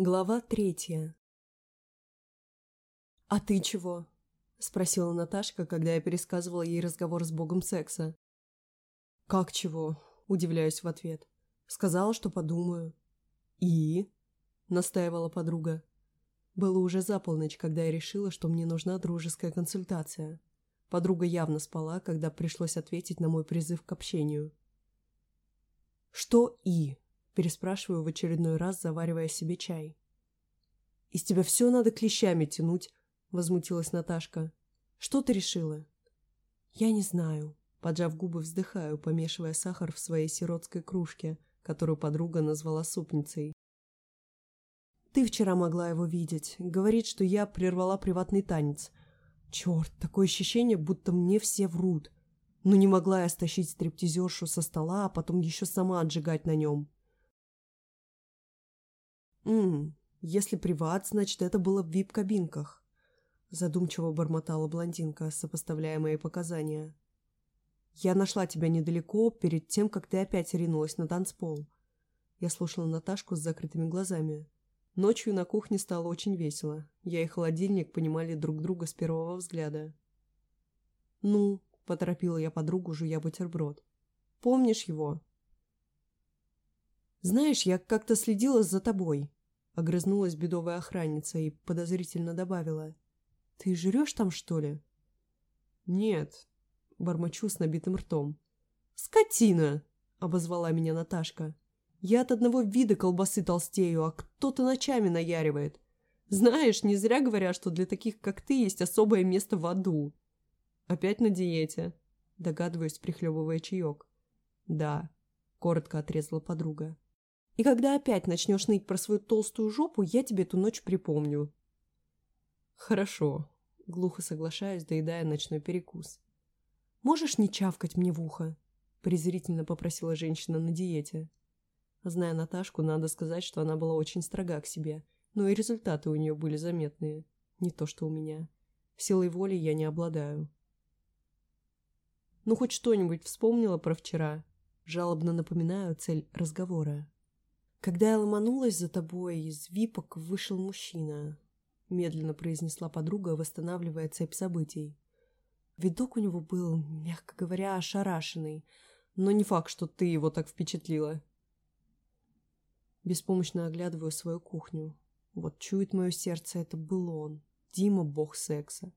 Глава третья. «А ты чего?» – спросила Наташка, когда я пересказывала ей разговор с богом секса. «Как чего?» – удивляюсь в ответ. «Сказала, что подумаю». «И?» – настаивала подруга. Было уже за полночь, когда я решила, что мне нужна дружеская консультация. Подруга явно спала, когда пришлось ответить на мой призыв к общению. «Что «и»?» Переспрашиваю в очередной раз, заваривая себе чай. «Из тебя все надо клещами тянуть», — возмутилась Наташка. «Что ты решила?» «Я не знаю», — поджав губы, вздыхаю, помешивая сахар в своей сиротской кружке, которую подруга назвала супницей. «Ты вчера могла его видеть. Говорит, что я прервала приватный танец. Черт, такое ощущение, будто мне все врут. Но не могла я стащить стриптизершу со стола, а потом еще сама отжигать на нем. «Ммм, если приват, значит, это было в вип-кабинках», задумчиво бормотала блондинка, сопоставляя мои показания. «Я нашла тебя недалеко, перед тем, как ты опять ринулась на танцпол». Я слушала Наташку с закрытыми глазами. Ночью на кухне стало очень весело. Я и холодильник понимали друг друга с первого взгляда. «Ну», — поторопила я подругу, жуя бутерброд. «Помнишь его?» «Знаешь, я как-то следила за тобой. Огрызнулась бедовая охранница и подозрительно добавила. «Ты жрешь там, что ли?» «Нет», — бормочу с набитым ртом. «Скотина!» — обозвала меня Наташка. «Я от одного вида колбасы толстею, а кто-то ночами наяривает. Знаешь, не зря говорят, что для таких, как ты, есть особое место в аду». «Опять на диете?» — догадываюсь, прихлебывая чаек. «Да», — коротко отрезала подруга. И когда опять начнешь ныть про свою толстую жопу, я тебе эту ночь припомню». «Хорошо», — глухо соглашаюсь, доедая ночной перекус. «Можешь не чавкать мне в ухо?» — презрительно попросила женщина на диете. Зная Наташку, надо сказать, что она была очень строга к себе, но и результаты у нее были заметные. Не то, что у меня. Силой воли я не обладаю. «Ну, хоть что-нибудь вспомнила про вчера?» Жалобно напоминаю цель разговора. «Когда я ломанулась за тобой, из випок вышел мужчина», — медленно произнесла подруга, восстанавливая цепь событий. Видок у него был, мягко говоря, ошарашенный, но не факт, что ты его так впечатлила. Беспомощно оглядываю свою кухню. Вот чует мое сердце, это был он, Дима, бог секса.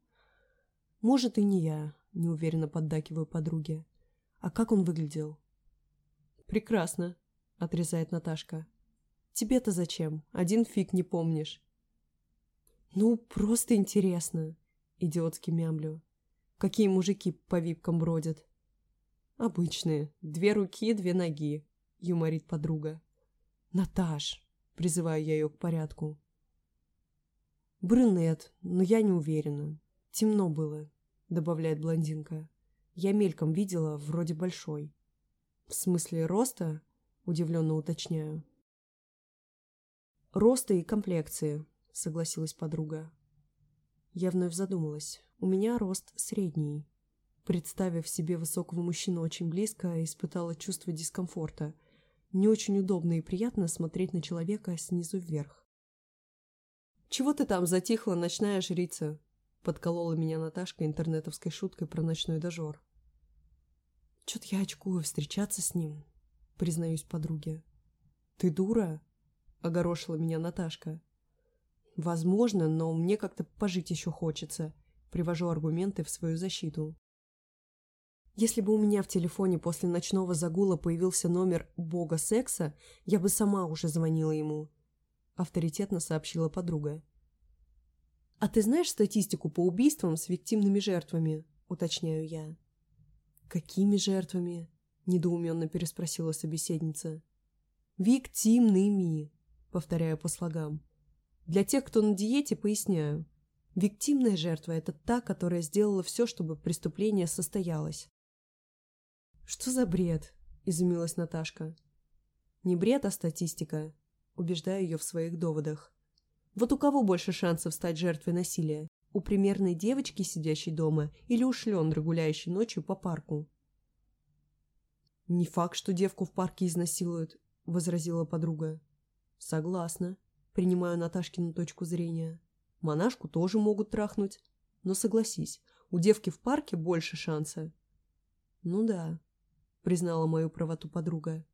Может, и не я, неуверенно поддакиваю подруге. А как он выглядел? Прекрасно, отрезает Наташка. Тебе-то зачем? Один фиг не помнишь. Ну, просто интересно, идиотски мямлю. Какие мужики по випкам бродят? Обычные. Две руки, две ноги, юморит подруга. Наташ, призываю я ее к порядку. Брюнет, но я не уверена. Темно было, добавляет блондинка. Я мельком видела, вроде большой. В смысле роста? Удивленно уточняю. «Роста и комплекции», — согласилась подруга. Я вновь задумалась. У меня рост средний. Представив себе высокого мужчину очень близко, испытала чувство дискомфорта. Не очень удобно и приятно смотреть на человека снизу вверх. «Чего ты там затихла, ночная жрица?» — подколола меня Наташка интернетовской шуткой про ночной дожор. «Чё-то я очкую встречаться с ним», — признаюсь подруге. «Ты дура?» — огорошила меня Наташка. «Возможно, но мне как-то пожить еще хочется», — привожу аргументы в свою защиту. Если бы у меня в телефоне после ночного загула появился номер бога секса, я бы сама уже звонила ему», — авторитетно сообщила подруга. «А ты знаешь статистику по убийствам с виктимными жертвами?» — уточняю я. «Какими жертвами?» — недоуменно переспросила собеседница. «Виктимными», повторяю по слогам. Для тех, кто на диете, поясняю. Виктимная жертва – это та, которая сделала все, чтобы преступление состоялось. «Что за бред?» – изумилась Наташка. «Не бред, а статистика», – убеждаю ее в своих доводах. «Вот у кого больше шансов стать жертвой насилия? У примерной девочки, сидящей дома, или у шлендры, гуляющей ночью по парку?» «Не факт, что девку в парке изнасилуют», – возразила подруга. «Согласна», Принимаю Наташкину точку зрения. Монашку тоже могут трахнуть. Но согласись, у девки в парке больше шанса. Ну да, признала мою правоту подруга.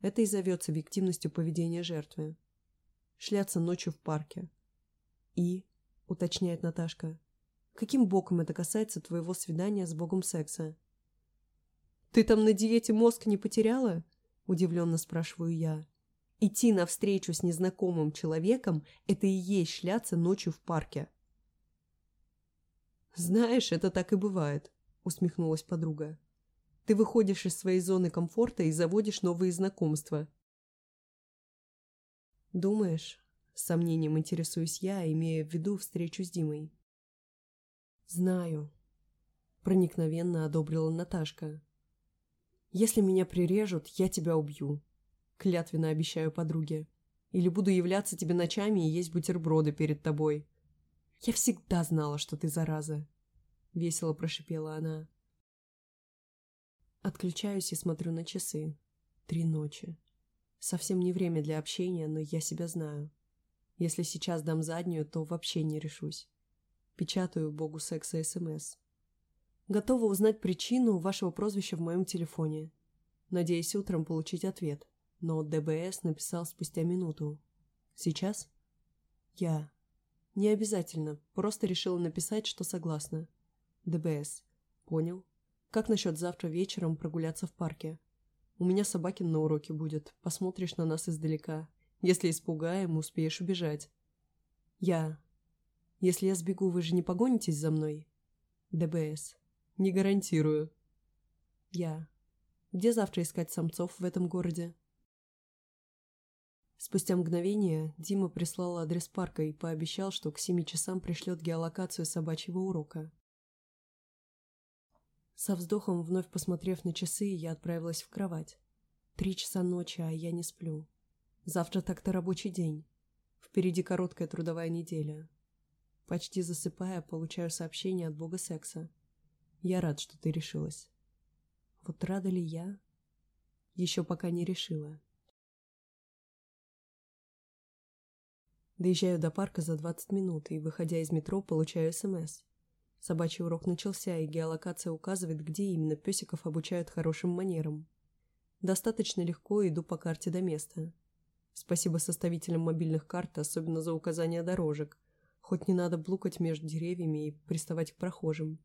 Это и зовется объективностью поведения жертвы. Шляться ночью в парке. И, уточняет Наташка, каким боком это касается твоего свидания с богом секса? Ты там на диете мозг не потеряла? Удивленно спрашиваю я. Идти навстречу с незнакомым человеком – это и есть шляться ночью в парке. «Знаешь, это так и бывает», – усмехнулась подруга. «Ты выходишь из своей зоны комфорта и заводишь новые знакомства». «Думаешь?» – с сомнением интересуюсь я, имея в виду встречу с Димой. «Знаю», – проникновенно одобрила Наташка. «Если меня прирежут, я тебя убью», – клятвенно обещаю подруге. «Или буду являться тебе ночами и есть бутерброды перед тобой». «Я всегда знала, что ты зараза», — весело прошипела она. Отключаюсь и смотрю на часы. Три ночи. Совсем не время для общения, но я себя знаю. Если сейчас дам заднюю, то вообще не решусь. Печатаю богу секса СМС. Готова узнать причину вашего прозвища в моем телефоне. Надеюсь утром получить ответ. Но ДБС написал спустя минуту. Сейчас? Я. Не обязательно, просто решила написать, что согласна. ДБС. Понял. Как насчет завтра вечером прогуляться в парке? У меня Собакин на уроке будет. Посмотришь на нас издалека. Если испугаем, успеешь убежать. Я. Если я сбегу, вы же не погонитесь за мной? ДБС. Не гарантирую. Я. Где завтра искать самцов в этом городе? Спустя мгновение Дима прислал адрес парка и пообещал, что к семи часам пришлет геолокацию собачьего урока. Со вздохом, вновь посмотрев на часы, я отправилась в кровать. Три часа ночи, а я не сплю. Завтра так-то рабочий день. Впереди короткая трудовая неделя. Почти засыпая, получаю сообщение от бога секса. Я рад, что ты решилась. Вот рада ли я? Еще пока не решила. Доезжаю до парка за 20 минут и, выходя из метро, получаю СМС. Собачий урок начался, и геолокация указывает, где именно песиков обучают хорошим манерам. Достаточно легко иду по карте до места. Спасибо составителям мобильных карт, особенно за указание дорожек. Хоть не надо блукать между деревьями и приставать к прохожим.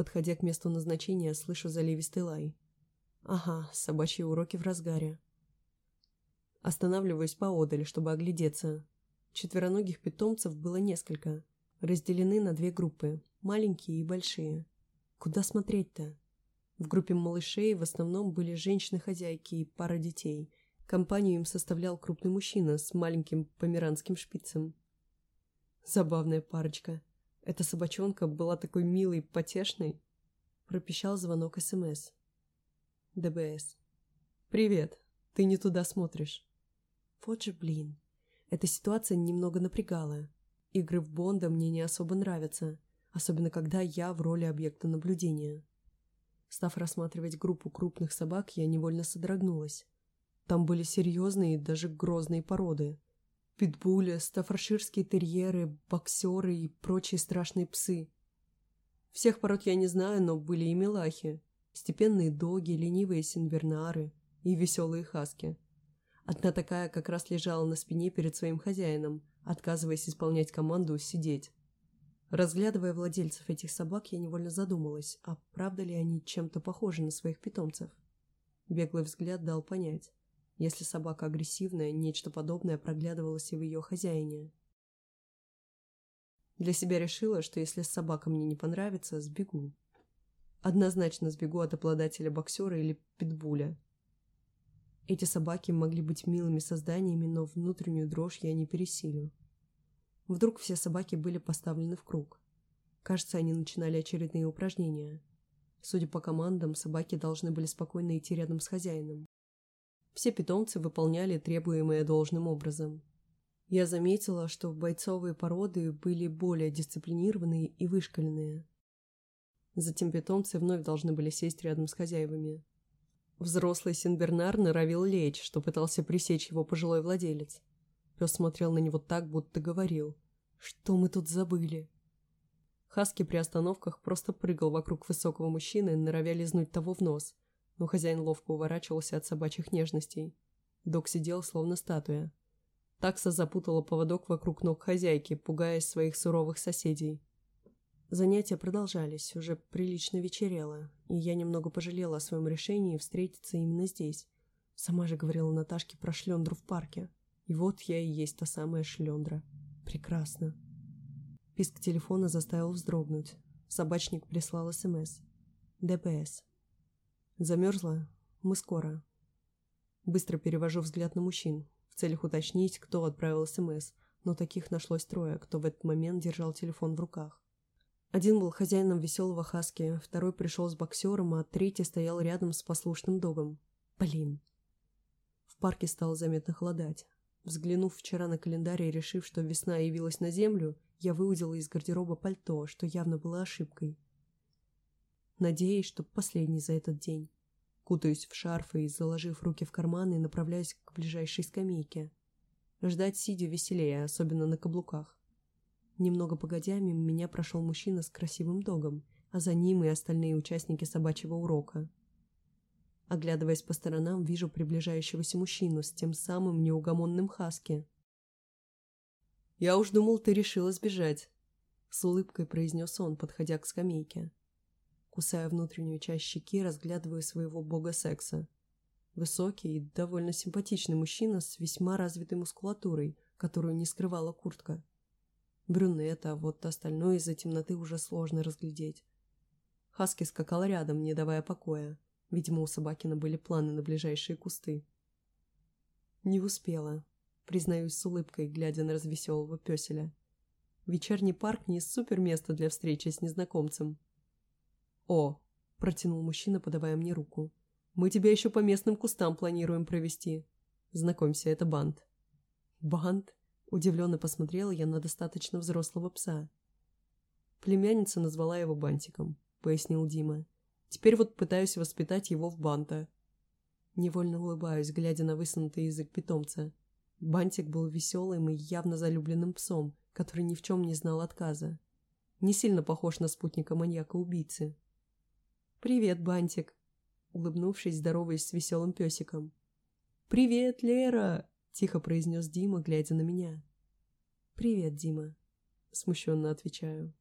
Подходя к месту назначения, слышу заливистый лай. Ага, собачьи уроки в разгаре. Останавливаюсь поодаль, чтобы оглядеться. Четвероногих питомцев было несколько, разделены на две группы, маленькие и большие. Куда смотреть-то? В группе малышей в основном были женщины-хозяйки и пара детей. Компанию им составлял крупный мужчина с маленьким померанским шпицем. Забавная парочка. Эта собачонка была такой милой потешной. Пропищал звонок СМС. ДБС. «Привет. Ты не туда смотришь». Вот же блин. Эта ситуация немного напрягала. Игры в Бонда мне не особо нравятся, особенно когда я в роли объекта наблюдения. Став рассматривать группу крупных собак, я невольно содрогнулась. Там были серьезные и даже грозные породы. Питбули, стаффорширские терьеры, боксеры и прочие страшные псы. Всех пород я не знаю, но были и милахи. Степенные доги, ленивые синвернары и веселые хаски. Одна такая как раз лежала на спине перед своим хозяином, отказываясь исполнять команду «сидеть». Разглядывая владельцев этих собак, я невольно задумалась, а правда ли они чем-то похожи на своих питомцев? Беглый взгляд дал понять. Если собака агрессивная, нечто подобное проглядывалось и в ее хозяине. Для себя решила, что если собака мне не понравится, сбегу. Однозначно сбегу от обладателя боксера или питбуля, эти собаки могли быть милыми созданиями, но внутреннюю дрожь я не пересилю. Вдруг все собаки были поставлены в круг. Кажется, они начинали очередные упражнения. Судя по командам, собаки должны были спокойно идти рядом с хозяином. Все питомцы выполняли требуемое должным образом. Я заметила, что бойцовые породы были более дисциплинированные и вышкаленные. Затем питомцы вновь должны были сесть рядом с хозяевами. Взрослый Синбернар норовил лечь, что пытался пресечь его пожилой владелец. Пес смотрел на него так, будто говорил. «Что мы тут забыли?» Хаски при остановках просто прыгал вокруг высокого мужчины, норовя лизнуть того в нос, но хозяин ловко уворачивался от собачьих нежностей. Док сидел, словно статуя. Такса запутала поводок вокруг ног хозяйки, пугаясь своих суровых соседей. Занятия продолжались, уже прилично вечерело, и я немного пожалела о своем решении встретиться именно здесь. Сама же говорила Наташке про шлендру в парке. И вот я и есть та самая шлендра. Прекрасно. Писк телефона заставил вздрогнуть. Собачник прислал СМС. ДПС. Замерзла? Мы скоро. Быстро перевожу взгляд на мужчин, в целях уточнить, кто отправил СМС, но таких нашлось трое, кто в этот момент держал телефон в руках. Один был хозяином веселого хаски, второй пришел с боксером, а третий стоял рядом с послушным догом. Блин. В парке стало заметно холодать. Взглянув вчера на календарь и решив, что весна явилась на землю, я выудила из гардероба пальто, что явно было ошибкой. Надеюсь, что последний за этот день. Кутаюсь в шарфы и, заложив руки в карманы, направляюсь к ближайшей скамейке. Ждать сидя веселее, особенно на каблуках. Немного погодя, мимо меня прошел мужчина с красивым догом, а за ним и остальные участники собачьего урока. Оглядываясь по сторонам, вижу приближающегося мужчину с тем самым неугомонным хаски. «Я уж думал, ты решила сбежать», — с улыбкой произнес он, подходя к скамейке. Кусая внутреннюю часть щеки, разглядываю своего бога секса. Высокий и довольно симпатичный мужчина с весьма развитой мускулатурой, которую не скрывала куртка брюнет, а вот остальное из-за темноты уже сложно разглядеть. Хаски скакал рядом, не давая покоя. Видимо, у Собакина были планы на ближайшие кусты. Не успела, признаюсь с улыбкой, глядя на развеселого песеля. Вечерний парк не супер место для встречи с незнакомцем. «О!» – протянул мужчина, подавая мне руку. «Мы тебя еще по местным кустам планируем провести. Знакомься, это бант». «Бант?» Удивленно посмотрела я на достаточно взрослого пса. Племянница назвала его Бантиком, пояснил Дима. Теперь вот пытаюсь воспитать его в банта. Невольно улыбаюсь, глядя на высунутый язык питомца. Бантик был веселым и явно залюбленным псом, который ни в чем не знал отказа. Не сильно похож на спутника маньяка-убийцы. «Привет, Бантик!» Улыбнувшись, здороваясь с веселым песиком. «Привет, Лера!» — тихо произнес Дима, глядя на меня. «Привет, Дима», — смущенно отвечаю.